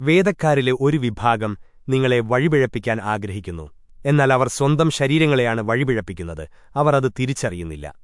വേദക്കാരിലെ ഒരു വിഭാഗം നിങ്ങളെ വഴിപിഴപ്പിക്കാൻ ആഗ്രഹിക്കുന്നു. എന്നാൽ അവർ സ്വന്തം ശരീരങ്ങളെയാണ് വഴിപിഴപ്പിക്കുന്നത്. അവർ അത് തിരിച്ചറിയുന്നില്ല.